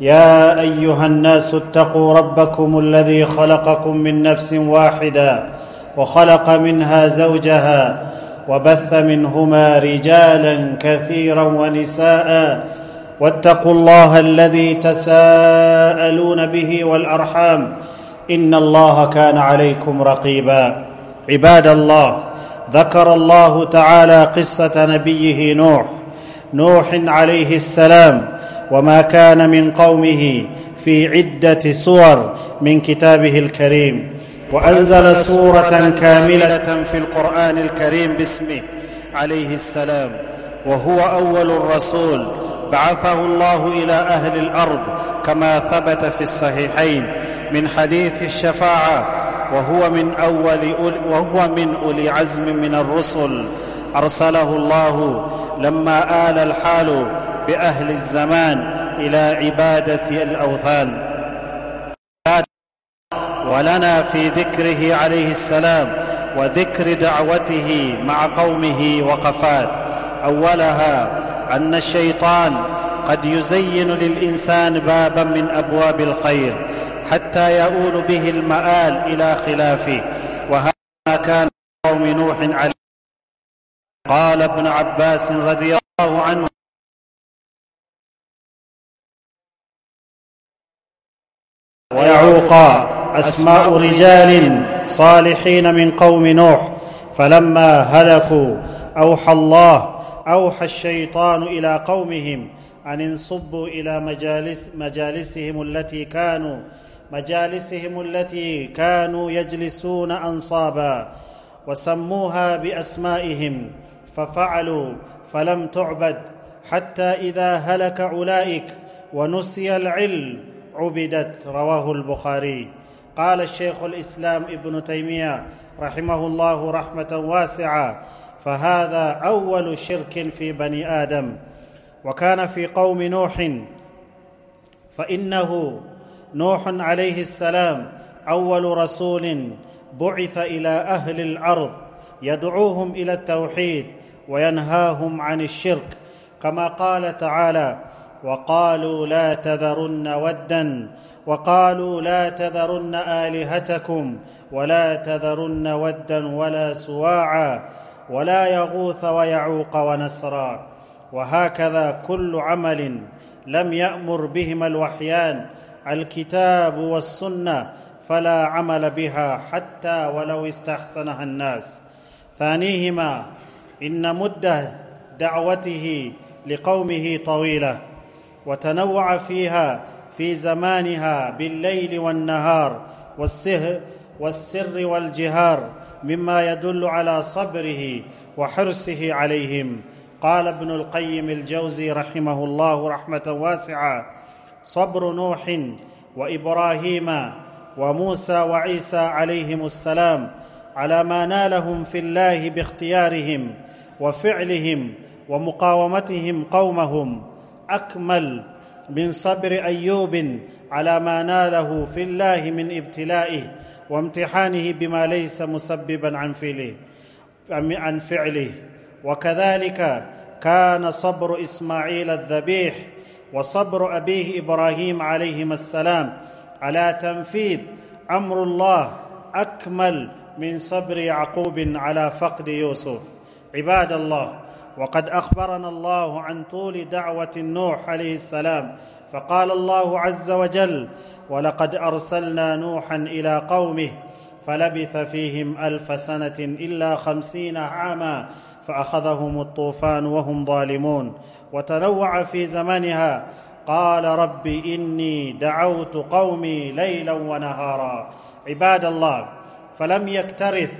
يا أيها الناس اتقوا ربكم الذي خلقكم من نفس واحدة وخلق منها زوجها وبث منهما رجالا كثيرا ونساء واتقوا الله الذي تساءلون به والأرحام إن الله كان عليكم رقيبا. عباد الله ذكر الله تعالى قصة نبيه نوح. نوح عليه السلام وما كان من قومه في عدة سور من كتابه الكريم. وأنزل سورة كاملة في القرآن الكريم باسمه عليه السلام. وهو أول الرسول. بعثه الله إلى أهل الأرض كما ثبت في الصحيحين من حديث الشفاعة. وهو من أول وهو من أولي عزم من الرسل. أرسله الله لما آل الحال بأهل الزمان إلى عبادة الأوثان. ولنا في ذكره عليه السلام وذكر دعوته مع قومه وقفات. أولها أن الشيطان قد يزين للإنسان بابا من أبواب الخير حتى يؤول به المآل إلى خلافه. وهذا كان قوم نوح عليه. قال ابن عباس رضي الله عنه ويعوق أسماء رجال صالحين من قوم نوح فلما هلكوا أوحى الله أوحى الشيطان إلى قومهم أن انصبوا إلى مجالس مجالسهم التي كانوا مجالسهم التي كانوا يجلسون أنصابا وسموها بأسمائهم ففعلوا فلم تعبد حتى إذا هلك أولئك ونسي العلم عبدت رواه البخاري. قال الشيخ الإسلام ابن تيمية رحمه الله رحمة واسعة فهذا أول شرك في بني آدم. وكان في قوم نوح فإنه نوح عليه السلام أول رسول بعث إلى أهل الأرض يدعوهم إلى التوحيد وينهاهم عن الشرك. كما قال تعالى وقالوا لا تذرن ودا وقالوا لا تذرن آلهتكم ولا تذرن ودا ولا سواعا ولا يغوث ويعوق ونسرا. وهكذا كل عمل لم يأمر بهما الوحيان الكتاب والسنة فلا عمل بها حتى ولو استحسنها الناس. ثانيهما إن مدة دعوته لقومه طويلة. وتنوع فيها في زمانها بالليل والنهار والسهر والسر والجهار مما يدل على صبره وحرصه عليهم. قال ابن القيم الجوزي رحمه الله رحمة واسعة صبر نوح وإبراهيم وموسى وعيسى عليهم السلام على ما نالهم في الله باختيارهم وفعلهم ومقاومتهم قومهم أكمل من صبر أيوب على ما ناله في الله من ابتلائه وامتحانه بما ليس مسببا عن فعله عن فعله. وكذلك كان صبر إسماعيل الذبيح وصبر أبيه إبراهيم عليهما السلام على تنفيذ أمر الله أكمل من صبر يعقوب على فقد يوسف. عباد الله وقد أخبرنا الله عن طول دعوة نوح عليه السلام فقال الله عز وجل ولقد أرسلنا نوحا إلى قومه فلبث فيهم ألف سنة إلا خمسين عاما فأخذهم الطوفان وهم ظالمون وتنوع في زمنها قال رب إني دعوت قومي ليلا ونهارا عباد الله فلم يكترث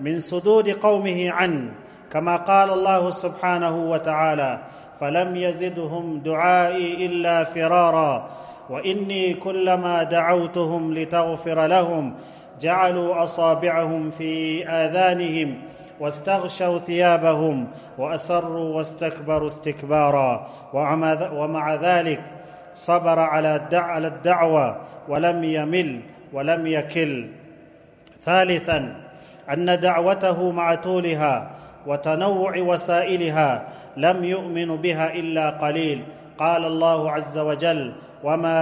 من صدود قومه عنه كما قال الله سبحانه وتعالى فلم يزدهم دعائي إلا فرارا وإني كلما دعوتهم لتغفر لهم جعلوا أصابعهم في آذانهم واستغشوا ثيابهم وأسروا واستكبروا استكبارا ومع ذلك صبر على الدعوة ولم يمل ولم يكل. ثالثا أن دعوته مع طولها وتنوع وسائلها لم يؤمن بها إلا قليل. قال الله عز وجل وما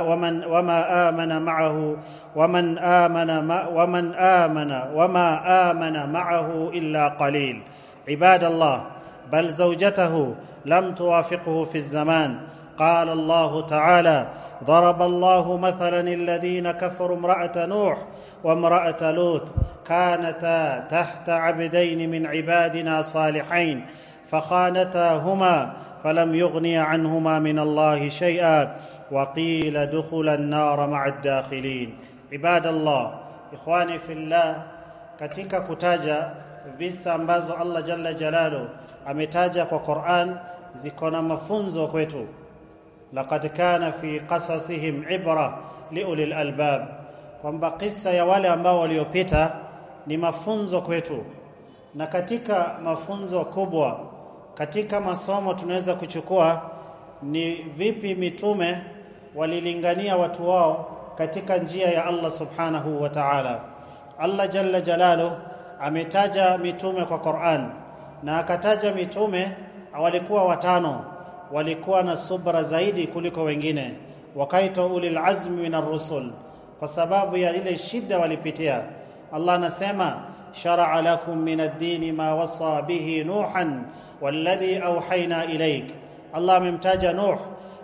ومن وما آمن معه ومن آمن ما ومن آمن وما آمن معه إلا قليل. عباد الله بل زوجته لم توافقه في الزمان. قال الله تعالى ضرب الله مثلا الذين كفروا امرأة نوح وامرأة لوط كانتا تحت عبدين من عبادنا صالحين فخانتاهما فلم يغني عنهما من الله شيئا وقيل دخل النار مع الداخلين. عباد الله ikhwani fillah katika kutaja visa ambazo Allah jalla jalalu ametaja kwa Qur'an ziko na mafunzo laqad kana fi qasasihim ibra liulil albab kwamba kisa ya wale ambao waliopita ni mafunzo kwetu na katika mafunzo kubwa katika masomo tunaweza kuchukua ni vipi mitume walilingania watu wao katika njia ya Allah subhanahu wa ta'ala. Allah jalla jalalu ametaja mitume kwa Qur'an na akataja mitume walikuwa watano walikuwa na subra zaidi kuliko wengine. Wakaitwa ulil azmi minar rusul kwa sababu ya ile shida walipitia. Allah anasema shar'a lakum min ad-din ma wasa bihi nuhan walladhi awhayna ilaik. Allah amemtaja Nuh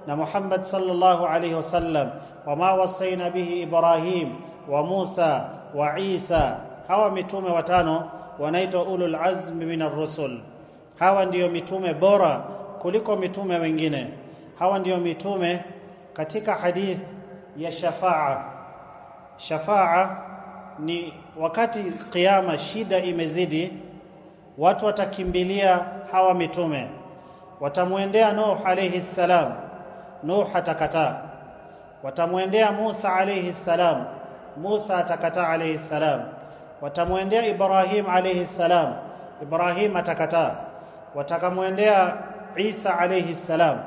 na Muhammad sallallahu alayhi wasallam wama wasaina bihi Ibrahim wa Musa wa Isa. Hawa mitume watano wanaitwa ulul azmi minar rusul hawa ndiyo mitume bora kuliko mitume wengine. Hawa ndiyo mitume katika hadith ya shafaa. Shafaa ni wakati kiyama shida imezidi watu watakimbilia hawa mitume. Watamwendea Nuh alayhi salam. Nuh atakataa. Watamwendea Musa alayhi salam. Musa atakataa alayhi salam. Watamwendea Ibrahim alayhi salam. Ibrahim atakataa. Watakamwendea Isa alayhi salam.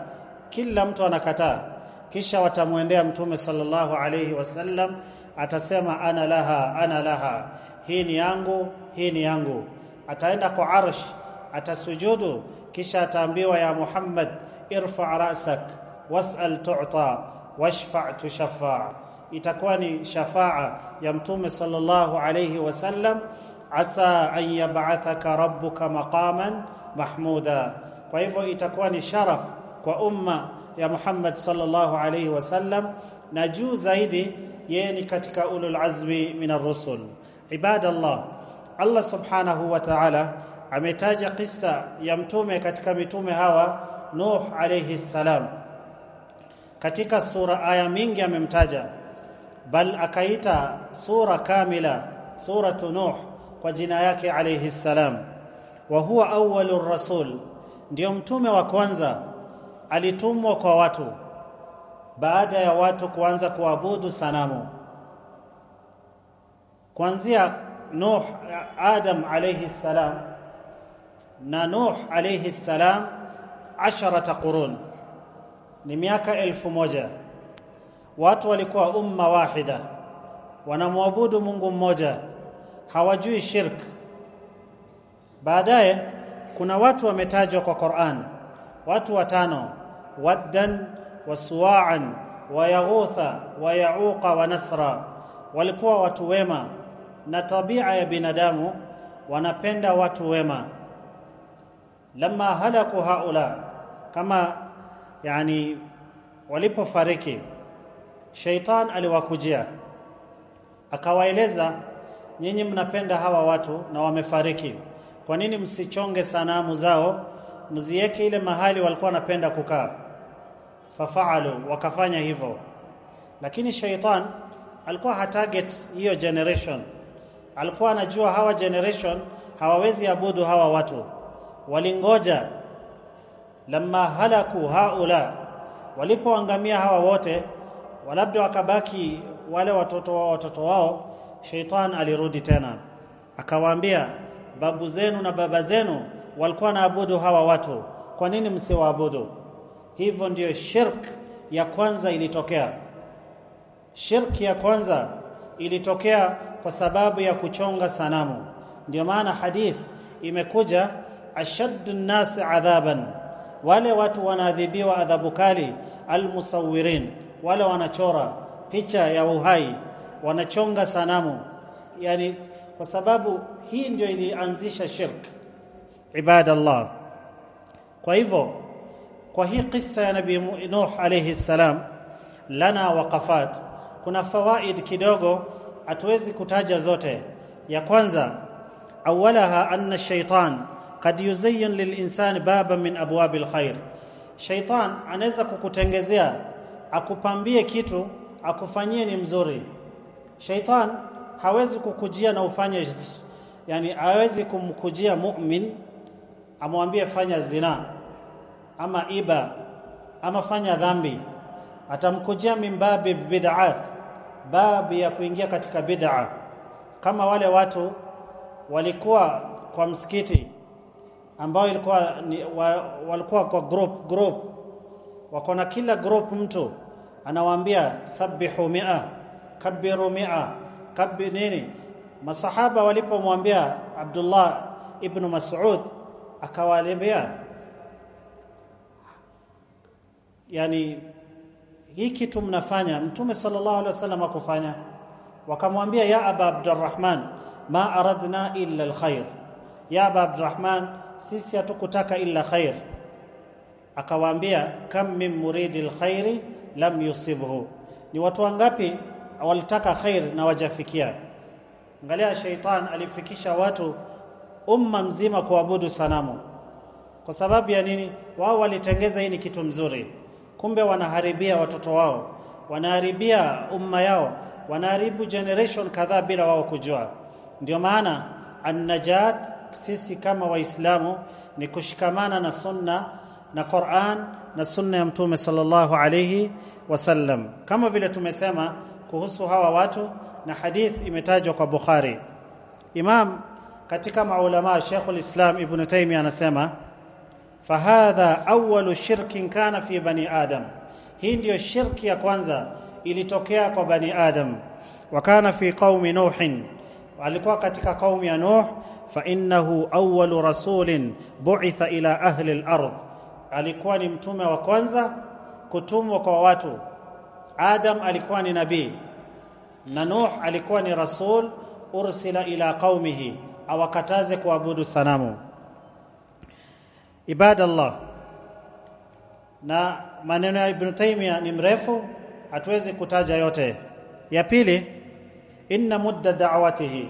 Kila mtu anakataa. Kisha watamwendea mtume sallallahu alayhi wasallam atasema ana laha ana laha. Hii ni yangu hii ni yangu. Ataenda kwa arsh atasujudu. Kisha ataambiwa ya Muhammad irfa ra'sak was'al tu'ta washfa' tushaffa itakuwa ni shafaa ya mtume sallallahu alayhi wasallam asa an yab'athaka rabbuka maqaman mahmuda kwa hivyo itakuwa ni sharaf kwa umma ya Muhammad sallallahu alayhi wasallam na juu zaidi yeye ni katika ulul azmi min ar-rusul. Ibadallah Allah subhanahu wa ta'ala ametaja kisa ya mtume katika mitume hawa Nuh alayhi salam. Katika sura aya mingi amemtaja. Bal akaita sura kamila suratu Nuh kwa jina yake alayhi salam. Wa huwa awwalur rasul ndio mtume wa kwanza. Alitumwa kwa watu. Baada ya watu kuanza kuabudu sanamu. Kuanzia Nuh Adam alayhi salam na Nuh alayhi salam asharata qurun. Ni miaka elfu moja. Watu walikuwa umma wahida. Wanamwabudu Mungu mmoja. Hawajui shirk. Baadaye kuna watu wametajwa kwa Qur'an. Watu watano waddan wasuwa'an wayaghutha wayauqa wa nasra. Walikuwa watu wema na tabia ya binadamu wanapenda watu wema. Lama halaku haula kama yani walipofariki shaitan aliwakujia. Akawaeleza nyinyi mnapenda hawa watu na wamefariki kwa nini msichonge sanamu zao? Mziweke ile mahali walikuwa wanapenda kukaa. Fafaalu wakafanya hivyo. Lakini shaitan alikuwa hatarget hiyo generation. Alikuwa anajua hawa generation hawawezi abudu hawa watu. Walingoja. Lamma halaku haula walipoangamia hawa wote walabda wakabaki wale watoto wao watoto wao shaitan alirudi tena. Akawaambia babu zenu na baba zenu walikuwa naabudu hawa watu. Kwa nini msiwaabudu? Hivyo ndiyo shirk ya kwanza ilitokea. Shirk ya kwanza ilitokea kwa sababu ya kuchonga sanamu. Ndio maana hadith imekuja ashaddu nnas adhaban. Wale watu wanaadhibiwa adhabu kali almusawirin wale wanachora picha ya uhai wanachonga sanamu. Yani kwa sababu hii ndio ilianzisha shirk. Ibada ibadallah. Kwa hivyo kwa hii kisa ya nabii Nuh alayhi salam lana waqafat kuna fawaid kidogo hatuwezi kutaja zote. Ya kwanza awalaha anna shaitan kad yuzayyin lilinsani baba min abwab alkhair shaitan anaweza kukutengezea akupambie kitu akufanyie ni mzuri. Shaytan hawezi kukujia na ufanye yani hawezi kumkujia mu'min amwambie fanya zina ama iba ama fanya dhambi. Atamkujia mimbabi bid'at babu ya kuingia katika bid'a. Kama wale watu walikuwa kwa msikiti ambao ilikuwa ni, wa, walikuwa kwa group group. Wako na kila group mtu anawaambia sabihu mia kabiru mia kabi nini? Masahaba walipomwambia Abdullah ibn Mas'ud akawaambia yani hii kitu mnafanya mtume sallallahu alaihi wasallam akufanya wakamwambia ya aba abdurrahman ma aradna illa alkhair. Ya aba abdurrahman sisi hatukutaka illa khair. Akawaambia kam min muridil khairi lam yusibhu. Ni watu wangapi walitaka khair na wajafikia angalia sheitan alifikisha watu umma mzima kuabudu sanamu. Kwa sababu ya nini? Wao walitengeza hii ni kitu mzuri. Kumbe wanaharibia watoto wao. Wanaharibia umma yao. Wanaharibu generation kadhaa bila wao kujua. Ndio maana an-najat sisi kama waislamu ni kushikamana na sunna na Qur'an na sunna ya mtume sallallahu alayhi wasallam kama vile tumesema kuhusu hawa watu na hadith imetajwa kwa Bukhari. Imam katika maulama Sheikhul Islam Ibn Taymiyyah anasema fahadha awwalu shirkin kana fi bani adam. Hii ndiyo shirki ya kwanza ilitokea kwa bani adam. Wa kana fi qaumi nuhin alikuwa katika qaumi ya nuh fa innahu awwalu rasulin bu'itha ila ahli al-ard. Alikuwa ni mtume wa kwanza kutumwa kwa watu adam alikuwa ni nabii na nuh alikuwa ni rasul ursila ila qaumihi awakataze kuabudu sanamu. Ibadallah na maneno ya Ibn Taymiyyah ni mrefu hatuwezi kutaja yote. Ya pili inna mudda da'watihi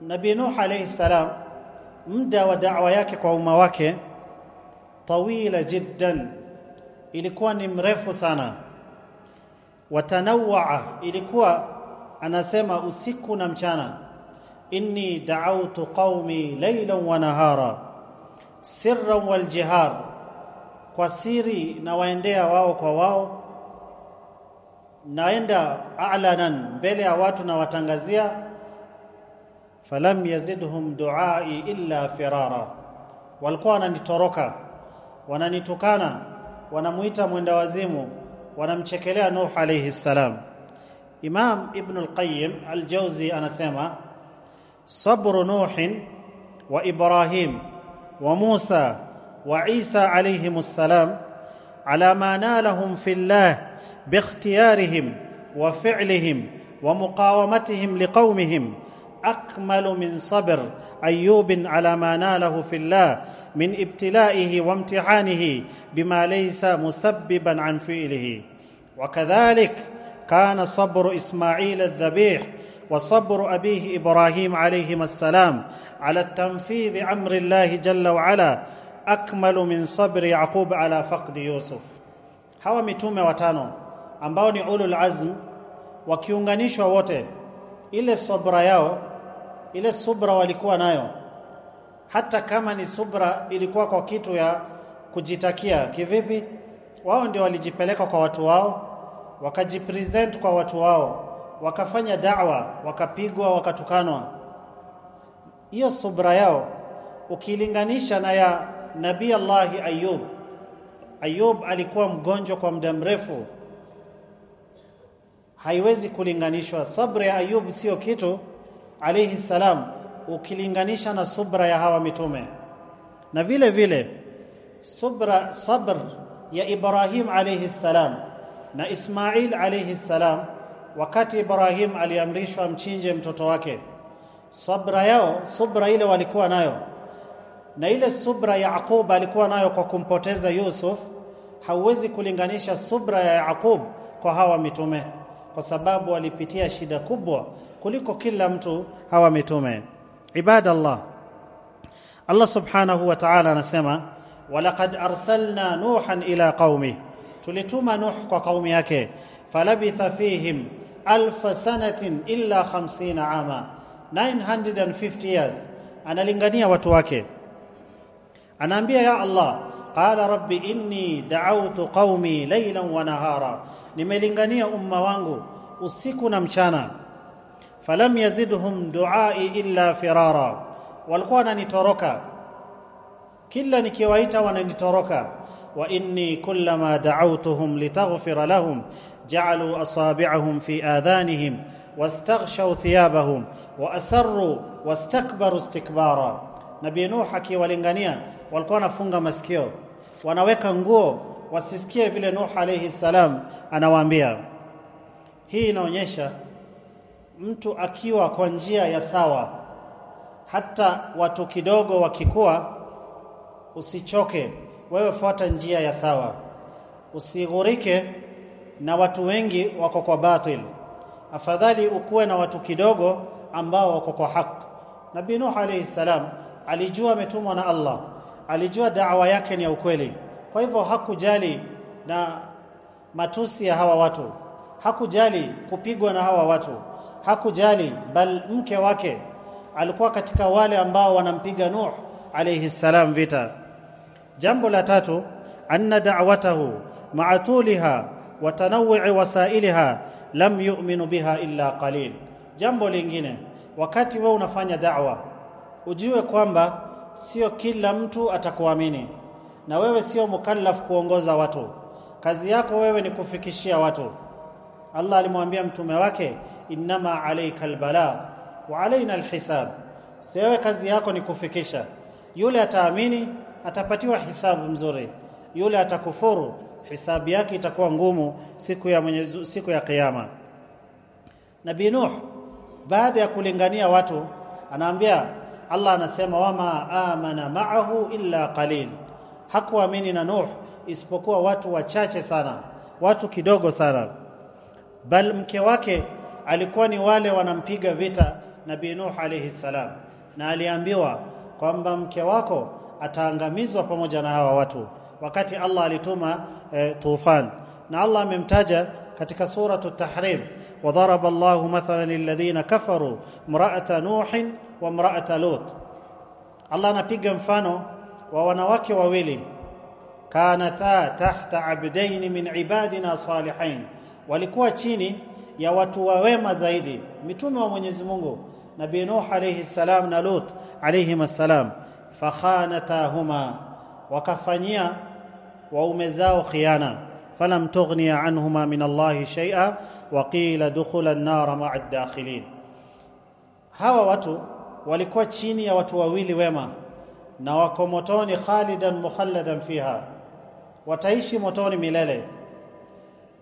nabi Nuh alayhi salam muda wa da'wa yake kwa umma wake tawila jiddan ilikuwa ni mrefu sana watanawaa ilikuwa anasema usiku na mchana inni da'awtu qaumi laylan wa nahara sirran wal jihar kwa siri na waendea wao kwa wao naenda a'lanan mbele ya watu na watangazia falam yazidhum duai illa firara. Walikuwa wananitoroka wananitukana wanamuita mwenda wazimu wanamchekelea Nuh alayhi salam Imam Ibn al-Qayyim al-Jawzi anasema sabru Nuh wa Ibrahim وموسى وعيسى عليهم السلام على ما نالهم في الله باختيارهم وفعلهم ومقاومتهم لقومهم اكمل من صبر ايوب على ما ناله في الله من ابتلائه وامتحانه بما ليس مسببا عن فعله. وكذلك كان صبر إسماعيل الذبيح وصبر أبيه إبراهيم عليهما السلام على التنفيذ أمر الله جل وعلا أكمل من صبر يعقوب على فقد يوسف. Hawa mitume watano ambao ni ulul azm wakiunganishwa wote ile subra yao ile subra walikuwa nayo hata kama ni subra ilikuwa kwa kitu ya kujitakia. Kivipi? Wao ndio walijipeleka kwa watu wao wakajipresent kwa watu wao wakafanya da'wa wakapigwa wakatukanwa. Hiyo subra yao ukilinganisha na ya nabii Allah Ayub Ayub alikuwa mgonjwa kwa muda mrefu. Haiwezi kulinganishwa. Sabra ya Ayub sio kitu. Alayhi salam ukilinganisha na subra ya hawa mitume. Na vile vile subra sabr ya Ibrahim alayhi salam na Ismail alayhi salam wakati Ibrahim aliamrishwa mchinje mtoto wake sabra yao subra ile walikuwa nayo. Na ile subra ya Yaqub alikuwa nayo kwa kumpoteza Yusuf hauwezi kulinganisha subra ya Yaqub kwa hawa mitume kwa sababu walipitia shida kubwa kuliko kila mtu hawa mitume ibadallah. Allah subhanahu wa ta'ala anasema walaqad arsalna nuhan ila qaumi tulituma nuh kwa kaumi yake. Falabitha fihim alf sanatin illa 50 ama. 950 years. Analingania watu wake. Anaambia ya Allah qala rabbi inni da'awtu qaumi laylan wa nahara. Nimelingania umma wangu usiku na mchana فلم يزدهم دعائي إلا فرارا. والقوان نتركا. كلا نكويتا ونتركا وإني كلما دعوتهم لتغفر لهم جعلوا أصابعهم في آذانهم واستغشوا ثيابهم وأسروا واستكبروا استكبارا. نبي نوح كي ولنغانيا. والقوانا فنغا مسكيو. ونويكا نغو. وسيسكيه في نوح عليه السلام. أنا وأنبيا. هي نونيشا. Mtu akiwa kwa njia ya sawa. Hata watu kidogo wakikua usichoke. Wewe fuata njia ya sawa. Usighurike na watu wengi wako kwa batil. Afadhali ukuwe na watu kidogo ambao wako kwa haki nabii nuh alayhi salam alijua ametumwa na Allah. Alijua da'wa yake ni ya ukweli. Kwa hivyo hakujali na matusi ya hawa watu. Hakujali kupigwa na hawa watu hakujali bal mke wake alikuwa katika wale ambao wanampiga Nuh alayhi salam vita. Jambo la tatu anna da'watahu ma'a tuliha wa tanawwu'i wasailiha lam yu'minu biha illa qalil. Jambo lingine wakati wewe unafanya da'wa ujue kwamba sio kila mtu atakuamini na wewe sio mukallaf kuongoza watu. Kazi yako wewe ni kufikishia watu. Allah alimwambia mtume wake innama alayka albala wa alayna alhisab. Sewe kazi yako ni kufikisha. Yule ataamini atapatiwa hisabu mzuri. Yule atakufuru hisabu yake itakuwa ngumu siku ya mwenyezi siku ya kiyama. Nabii Nuh baada ya kulingania watu anaambia Allah anasema wama amana ma'ahu illa qalil. Hakuamini na Nuh isipokuwa watu wachache sana watu kidogo sana. Bal mke wake alikuwa ni wale wanampiga vita Nabii Nuh alayhi salam, na aliambiwa kwamba mke wako ataangamizwa pamoja na hawa watu, wakati Allah alituma e, tufan, na Allah amemtaja katika suratu Tahrim, wadharaba Allahu mathalan lilladhina kafaru mraata nuhin wa mraata Lut. Allah anapiga mfano wa wanawake wawili. Kanata tahta abdain min ibadina salihin, walikuwa chini ya watu wawema zaidi. Mitume wa Mwenyezi Mungu Nabii Nuh alayhi salam na Lut alayhi salam fakhanatahuma wakafanyia waume zao khiana. Falam tughniya anhuma min Allah shay'a wa qila dukhula an-nar ma'a ad-dakhilin. Hawa watu walikuwa chini ya watu wawili wema na wako motoni khalidan mukhalladan fiha. Wataishi motoni milele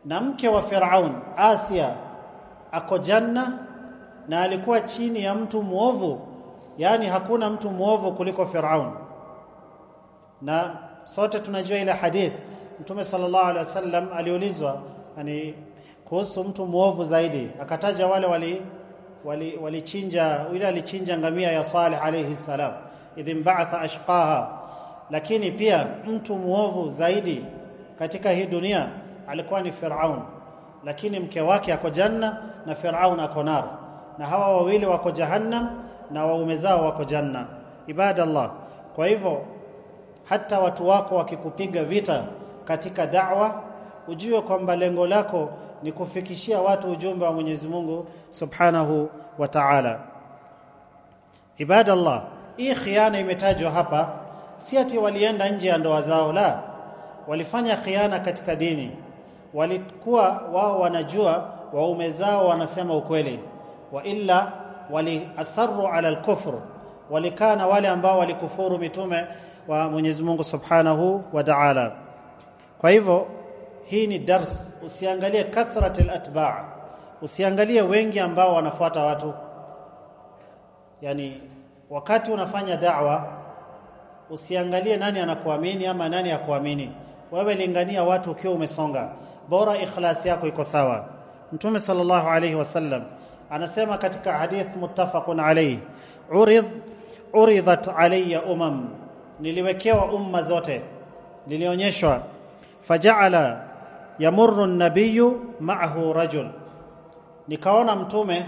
na mke wa Firaun Asia ako janna na alikuwa chini ya mtu muovu yani hakuna mtu muovu kuliko Firaun. Na sote tunajua ile hadith. Mtume sallallahu alaihi wasallam aliulizwa yani kuhusu mtu muovu zaidi. Akataja wale wali walichinja wali yule alichinja ngamia ya Saleh alayhi salam idhin ba'atha ashqaha. Lakini pia mtu muovu zaidi katika hii dunia alikuwa ni Firaun lakini mke wake ako janna na Firaun ako nar. Na hawa wawili wako jahannam na waume zao wako janna. Ibadallah. Kwa hivyo hata watu wako wakikupiga vita katika da'wa ujue kwamba lengo lako ni kufikishia watu ujumbe wa Mwenyezi Mungu Subhanahu wa Ta'ala. Ibadallah. Hii khiana imetajwa hapa si ati walienda nje ya ndoa zao la. Walifanya khiana katika dini walikuwa wao wanajua waume zao wanasema ukweli. Wa illa waliasarru ala alkufr walikaa na wale ambao walikufuru mitume wa Mwenyezi Mungu Subhanahu wa Ta'ala. Kwa hivyo hii ni dars. Usiangalie kathrat atba' usiangalie wengi ambao wanafuata watu. Yani wakati unafanya da'wa usiangalie nani anakuamini ama nani hakuamini. Wewe lingania watu ukiwa umesonga bora ikhlas yako iko sawa. Mtume sallallahu alayhi wasallam anasema katika hadith muttafaqun alayhi urid uridat alayya umam. Niliwekewa umma zote. Nilionyeshwa. Faja'ala yamurru an-nabiyyu ma'ahu rajul. Nikaona mtume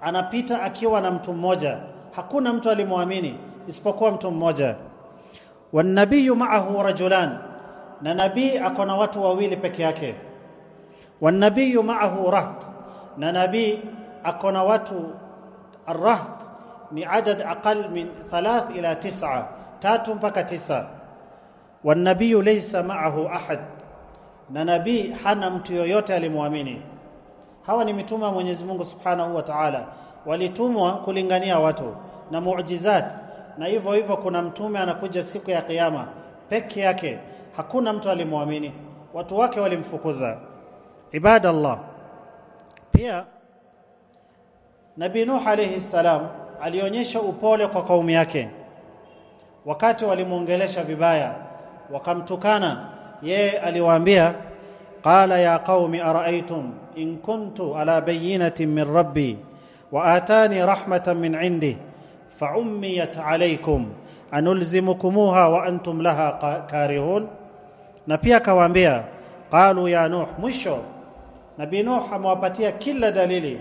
anapita akiwa na mtu mmoja. Hakuna mtu alimwamini isipokuwa mtu mmoja. Wan nabiyyu ma'ahu rajulan na nabii ako na watu wawili peke yake. Wanabiyu ma'ahu raht. Na nabii ako na watu arraht ni adad aqal min 3 ila tis'a tatu mpaka tisa. Wanabiyu laysa ma'ahu ahad. Na nabii hana mtu yoyote alimwamini hawa ni mitume wa Mwenyezi Mungu Subhanahu wa Ta'ala. Walitumwa kulingania watu na muujizat na hivyo hivyo kuna mtume anakuja siku ya kiyama peke yake hakuna mtu alimwamini. Watu wake walimfukuza. Ibadallah. Pia Nabii Nuh alayhi salam alionyesha upole kwa kaumu yake. Wakati walimuongelesha vibaya wakamtukana. Yeye aliwaambia qala ya qaumi araaitum in kuntu ala bayyinatin min rabbi wa atani rahmatan min indi فعميت anulzimukumuha wa antum laha karihun na pia akawaambia qalu ya nuh mwisho. Nabii nuh amewapatia kila dalili.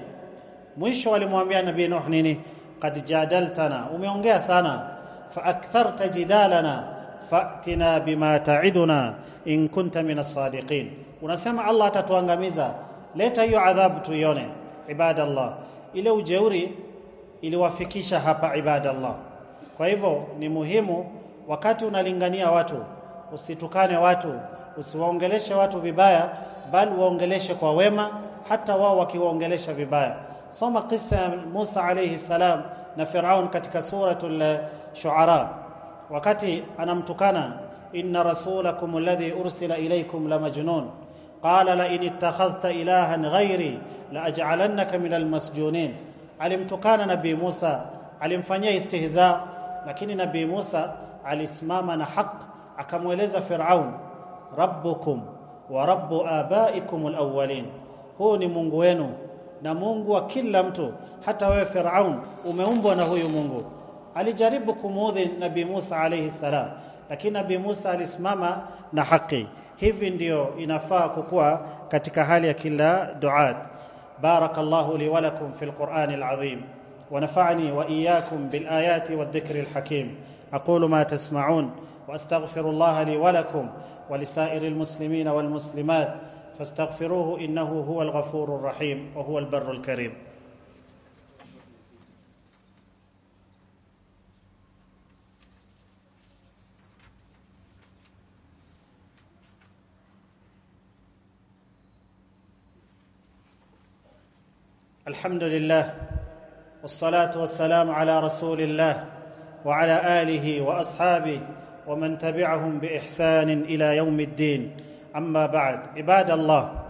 Mwisho walimwambia nabii nuh nini? Qad jadaltana. Umeongea sana. Fa aktharta jidalana fa'tina bima ta'iduna in kunta min as-sadiqin unasema Allah atatuangamiza. Leta hiyo adhabu tuione. Ibadallah. Ile ujeuri iliwafikisha hapa ibadallah. Kwa hivyo ni muhimu wakati unalingania watu usitukane watu usiwaongeleshe watu vibaya bali waongeleshe kwa wema hata wao wakiwaongelesha vibaya. Soma kisa ya Musa alayhi salam na Firaun katika suratul shuara. Wakati anamtukana inna rasulakum alladhi ursila ilaykum la majnun. Qala la in ittakhadhta ilahan ghairi la aj'alannaka min almasjunin alimtukana nabii Musa alimfanyia istihza lakini nabii Musa alisimama na haq akamweleza Firaun rabbukum wa rabbu abaikum alawwalin huu ni Mungu wenu na Mungu wa kila mtu hata wewe Firaun umeumbwa na huyu Mungu alijaribu kumudhi nabii Musa alayhi salam lakini nabii Musa alisimama na haki hivi ndio inafaa kukua katika hali ya kila duat barakallahu li wa lakum fil qur'anil azim ونفعني واياكم بالايات والذكر الحكيم أقول ما تسمعون واستغفر الله لي ولكم ولسائر المسلمين والمسلمات فاستغفروه إنه هو الغفور الرحيم وهو البر الكريم. الحمد لله والصلاه والسلام على رسول الله وعلى اله واصحابه ومن تبعهم بإحسان إلى يوم الدين. أما بعد عباد الله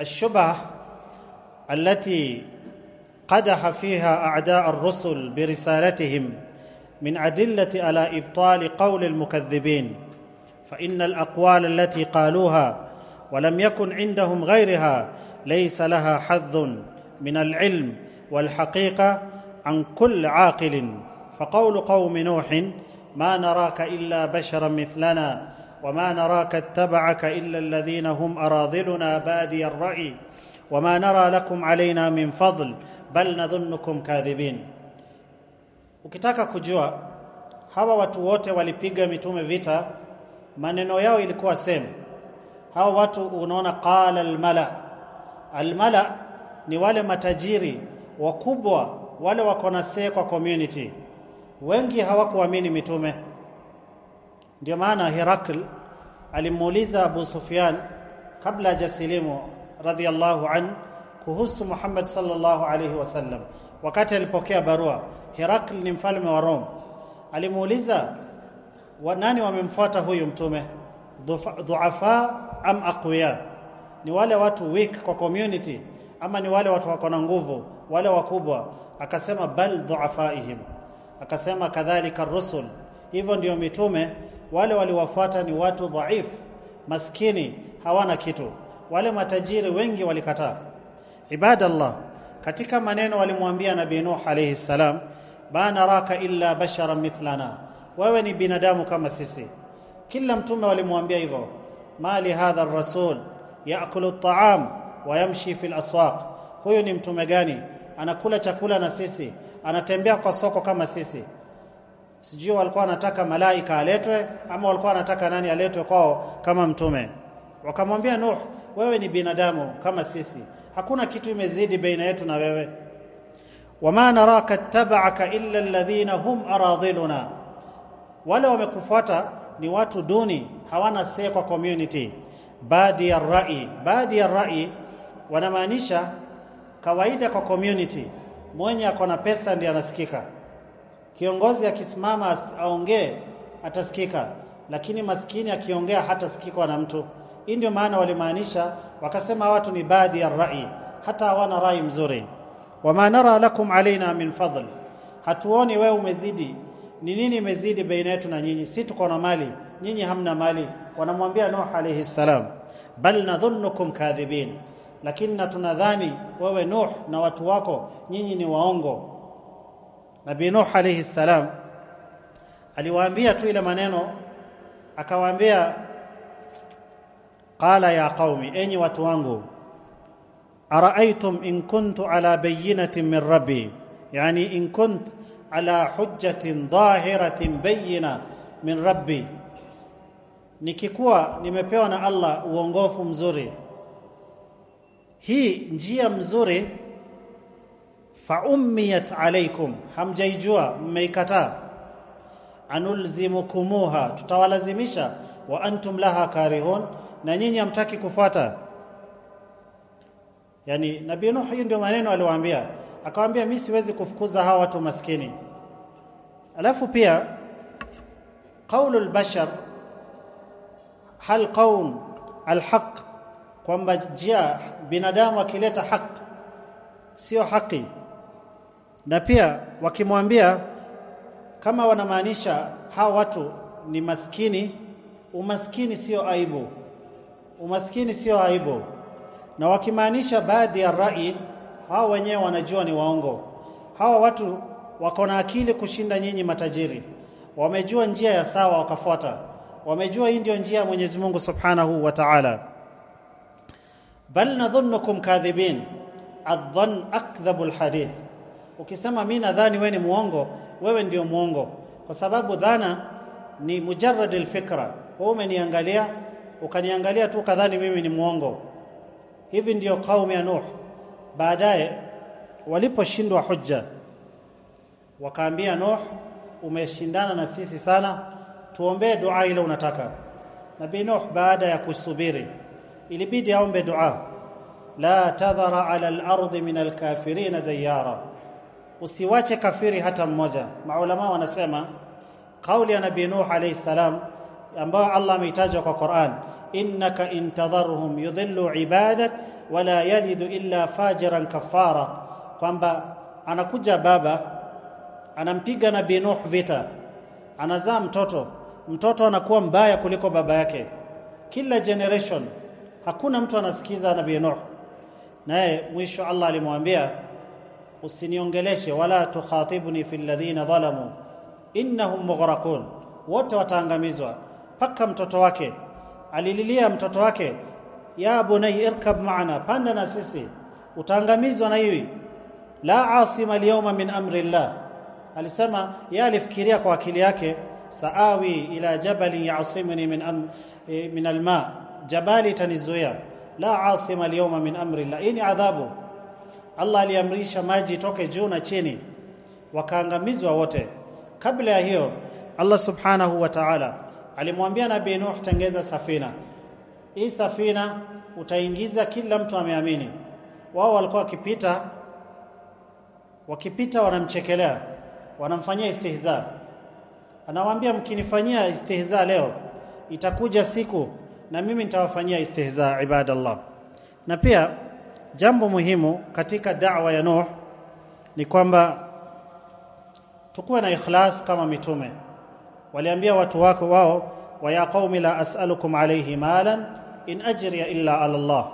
الشبهه التي قدح فيها أعداء الرسل برسالتهم من أدلة على إبطال قول المكذبين فإن الأقوال التي قالوها ولم يكن عندهم غيرها ليس لها حظ من العلم والحقيقة عن كل عاقل. فقول قوم نوح ما نراك الا بشرا مثلنا وما نراك اتبعك الا الذين هم اراذلنا بادي الراي وما نرى لكم علينا من فضل بل نظنكم كاذبين ukitaka kujua hawa watu wote walipiga mitume vita maneno yao ilikuwa same hawa watu unaona qala almala almala ni wale matajiri wakubwa wale wako na say kwa community wengi hawakuamini mitume. Ndio maana Herakl alimuuliza Abu Sufyan kabla hajasilimu radhiallahu an kuhusu Muhammad sallallahu alaihi wasallam wakati alipokea barua Herakl ni mfalme wa Rome. Alimuuliza wa nani wamemfuata huyu mtume? Dhuafa am aqwiya? Ni wale watu weak kwa community ama ni wale watu wako na nguvu wale wakubwa? Akasema bal dhuafaihim akasema kadhalika rusul. Hivyo ndio mitume wale waliwafuata ni watu dhaif maskini hawana kitu. Wale matajiri wengi walikataa. Ibadallah katika maneno walimwambia nabii nuh alayhi salam ba naraka illa bashara mithlana. Wewe ni binadamu kama sisi. Kila mtume walimwambia hivyo mali hadha rasul yaakulu at-ta'am wa yamshi fi al-aswaq huyu ni mtume gani? Anakula chakula na sisi anatembea kwa soko kama sisi. Sijui walikuwa wanataka malaika aletwe ama walikuwa wanataka nani aletwe kwao kama mtume. Wakamwambia Nuh wewe ni binadamu kama sisi. Hakuna kitu imezidi baina yetu na wewe. Wama naraka tabaka illa alladhina hum aradhiluna. Wale wamekufuata ni watu duni hawana say kwa community. Baadhi ya rai baadhi ya rai wanamaanisha kawaida kwa community mwenye ako na pesa ndiye anasikika. Kiongozi akisimama aongee atasikika. Lakini maskini akiongea hatasikikwa na mtu. Hii ndio maana walimaanisha wakasema watu ni baadhi ya rai. Hata hawana rai mzuri. Wama nara lakum alaina min fadl. Hatuoni wewe umezidi. Ni nini imezidi baina yetu na nyinyi? Si tuko na mali. Nyinyi hamna mali. Wanamwambia Nuh alayhi salam bal nadhunnukum kadhibin lakini na tunadhani wewe Nuh na watu wako nyinyi ni waongo. Nabii Nuh alayhi salam aliwaambia tu ile maneno akawaambia qala ya qaumi enyi watu wangu araaitum in kuntu ala bayyinatin min rabbi? Yani in kunt ala hujjatin dhahiratin bayyina min rabbi. Nikikuwa nimepewa na Allah uongofu mzuri hii njia mzuri fa ummiyat alaikum hamjaijua mmeikataa. Anulzimukumuha tutawalazimisha wa antum laha karihun na nyinyi hamtaki kufuata. Yani nabii nuh hiyo ndio maneno aliwaambia. Akawaambia mimi siwezi kufukuza hawa watu maskini. Alafu pia qaulul bashar hal qaul alhaq kwamba jia binadamu akileta haki sio haki. Na pia wakimwambia kama wanamaanisha hawa watu ni maskini umaskini sio aibu. Umaskini sio aibu. Na wakimaanisha baadhi ya rai hao wenyewe wanajua ni waongo. Hawa watu wako na akili kushinda nyinyi matajiri. Wamejua njia ya sawa wakafuata. Wamejua hii ndio njia ya Mwenyezi Mungu Subhanahu wa Ta'ala bal nadhunnukum kadhibin. Adhan akdhabu alhadith ukisema mimi nadhani wewe ni muongo. Wewe ndio muongo. Kwa sababu dhana ni mujarrad alfikra wewe umeniangalia ukaniangalia tu kadhani mimi ni muongo. Hivi ndio kaumu ya Nuh. Baadaye waliposhindwa hujja wakaambia Nuh umeshindana na sisi sana. Tuombee dua ile unataka. Nabii Nuh baada ya kusubiri ilibidi aombe dua. La tadhara ala al-ardi min al-kafirin dayara. Usiwache kafiri hata mmoja. Maulama wanasema kauli ya Nabii Nuh alayhi salam ambayo Allah ameitaja kwa Qur'an innaka intadharhum yudhillu ibadak wala yalidu illa fajiran kafara kwamba anakuja baba anampiga Nabii Nuh vita anazaa mtoto. Mtoto anakuwa mbaya kuliko baba yake. Kila generation hakuna mtu anasikiza Nabii Nuh. Naye mwisho Allah alimwambia usiniongeleshe wala tukhatibuni fil ladhina dhalamu. Innahum mughraqun. Wote wataangamizwa paka mtoto wake. Alililia mtoto wake. Ya bunay irkab maana panda na sisi. Utaangamizwa na hivi la asima alyawma min amri llah alisema yeye alifikiria kwa akili yake. Saawi ila jabalin yasimuni min am, e, min alma jabali itanizuia. La asima alyawma min amri la ini adhabu. Allah aliamrisha maji toke juu na chini. Wakaangamizwa wote. Kabla ya hiyo Allah subhanahu wa ta'ala alimwambia nabii Nuh tengeza safina. Hii safina utaingiza kila mtu ameamini. Wao walikuwa wakipita wakipita wanamchekelea wanamfanyia istihza. Anawaambia mkinifanyia istihza leo itakuja siku na mimi nitawafanyia istihza ibadallah. Na pia jambo muhimu katika da'wa ya Nuh ni kwamba tukuwe na ikhlas kama mitume. Waliambia watu wako wao wa ya qaumi la as'alukum alayhi malan in ajriya illa ala Allah.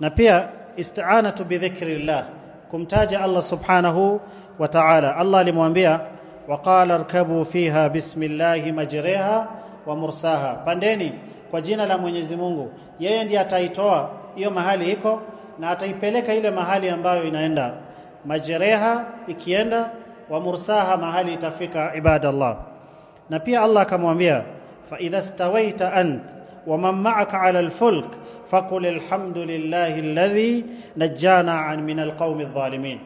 Na pia isti'anatu bi dhikrillah kumtaja Allah subhanahu wa ta'ala. Allah alimwambia waqala arkabu fiha bismillahi majriha wa mursaha. Pandeni kwa jina la Mwenyezi Mungu. Yeye ndiye ataitoa hiyo mahali iko na ataipeleka ile mahali ambayo inaenda. Majereha, ikienda wa mursaha mahali itafika ibadallah. Na pia Allah akamwambia fa idha stawaita ant wa man ma'aka 'ala al-fulk faqul alhamdulillahi alladhi najjana an min alqawmi adh-dhalimin.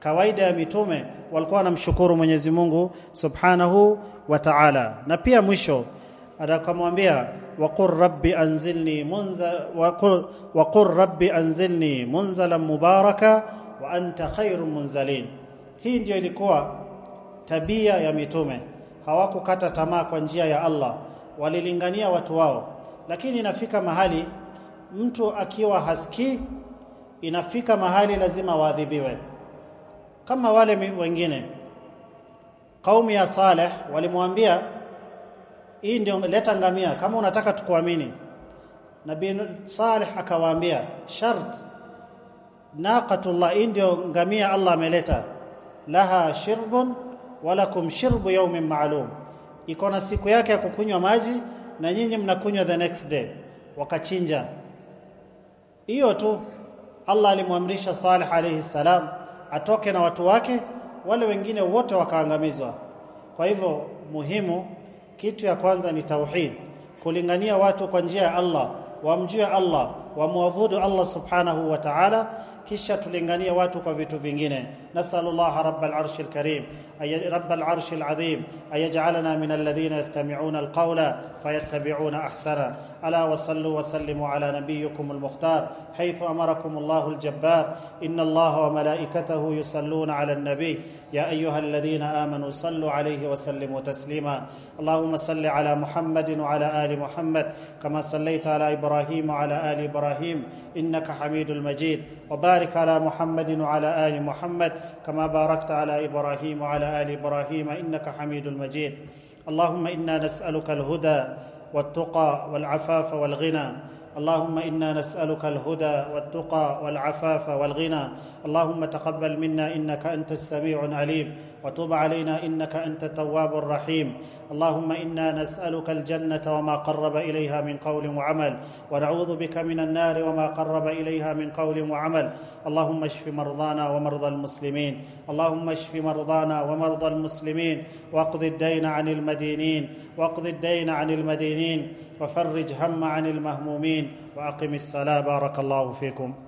Kawaida ya mitume walikuwa wanamshukuru Mwenyezi Mungu Subhanahu wa Ta'ala. Na pia mwisho atakamwambia waqur rabbi anzilni منزل وقل, وقل rabbi anzilni منزلا mubaraka wa anta المنزلين. Hii ndio ilikuwa tabia ya mitume. Hawakukata tamaa kwa njia ya Allah. Walilingania watu wao. Lakini inafika mahali mtu akiwa hasikii inafika mahali lazima waadhibiwe. Kama wale wengine kaumu ya Saleh walimwambia hii ndio leta ngamia. Kama unataka tukuamini Nabii Saleh akawaambia shart naqatullah. Hii ndio ngamia Allah ameleta. Laha shirbun walakum shirbu yawmin ma'lum. Iko na siku yake ya kukunywa maji na nyinyi mnakunywa the next day. Wakachinja. Hiyo tu. Allah alimwamrisha Saleh alayhi salam atoke na watu wake wale wengine wote wakaangamizwa. Kwa hivyo muhimu kitu ya kwanza ni tauhid kulingania watu kwa njia ya Allah wamjue Allah wamwabudu Allah subhanahu wa ta'ala kisha tulingania watu kwa vitu vingine nasallallahu rabbal arshil karim ay rabbal arshil azim ayaj'alana min alladhina yastami'una alqawla fayattabi'una ahsana ألا وصلوا وسلموا على نبيكم المختار حيث أمركم الله الجبار. إن الله وملائكته يصلون على النبي. يا أيها الذين آمنوا صلوا عليه وسلموا تسليما. اللهم صل على محمد وعلى آل محمد كما صليت على إبراهيم وعلى آل إبراهيم. إنك حميد المجيد. وبارك على محمد وعلى آل محمد كما باركت على إبراهيم وعلى آل إبراهيم. إنك حميد المجيد. اللهم إنا نسألك الهدى والتقى والعفاف والغنى. اللهم إنا نسألك الهدى والتقى والعفاف والغنى. اللهم تقبل منا إنك أنت السميع العليم. وتب علينا إنك أنت التواب الرحيم. اللهم إنا نسألك الجنة وما قرب إليها من قول وعمل ونعوذ بك من النار وما قرب إليها من قول وعمل. اللهم اشف مرضانا ومرضى المسلمين. اللهم اشف مرضانا ومرضى المسلمين. واقض الدين عن المدينين. واقض الدين عن المدينين. وفرج هم عن المهمومين. وأقم الصلاة. بارك الله فيكم.